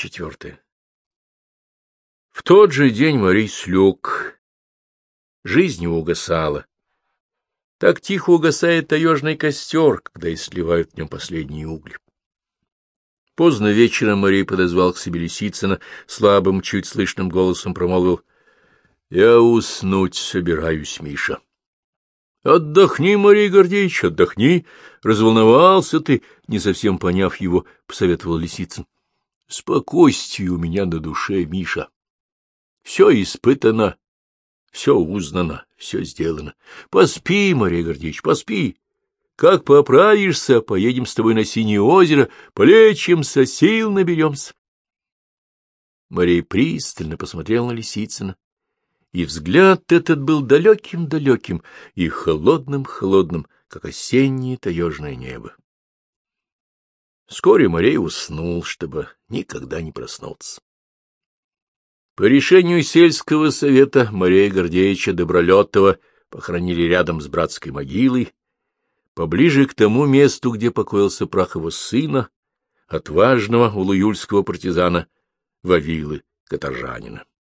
Четвертое. В тот же день Марий слег. Жизнь его угасала. Так тихо угасает таежный костер, когда и сливают в нем последние угли. Поздно вечером Марий подозвал к себе Лисицына, слабым, чуть слышным голосом промолвил. — Я уснуть собираюсь, Миша. — Отдохни, Марий Гордеевич, отдохни. Разволновался ты, не совсем поняв его, — посоветовал Лисицын. — Спокойствие у меня на душе, Миша. Все испытано, все узнано, все сделано. Поспи, Мария Гордеевич, поспи. Как поправишься, поедем с тобой на Синее озеро, полечимся, сил наберемся. Мария пристально посмотрела на Лисицына, и взгляд этот был далеким-далеким и холодным-холодным, как осеннее таежное небо. Вскоре Марей уснул, чтобы никогда не проснуться. По решению сельского совета Мария Гордеевича Добролетова похоронили рядом с братской могилой, поближе к тому месту, где покоился прах его сына, отважного улуюльского партизана Вавилы Каторжанина.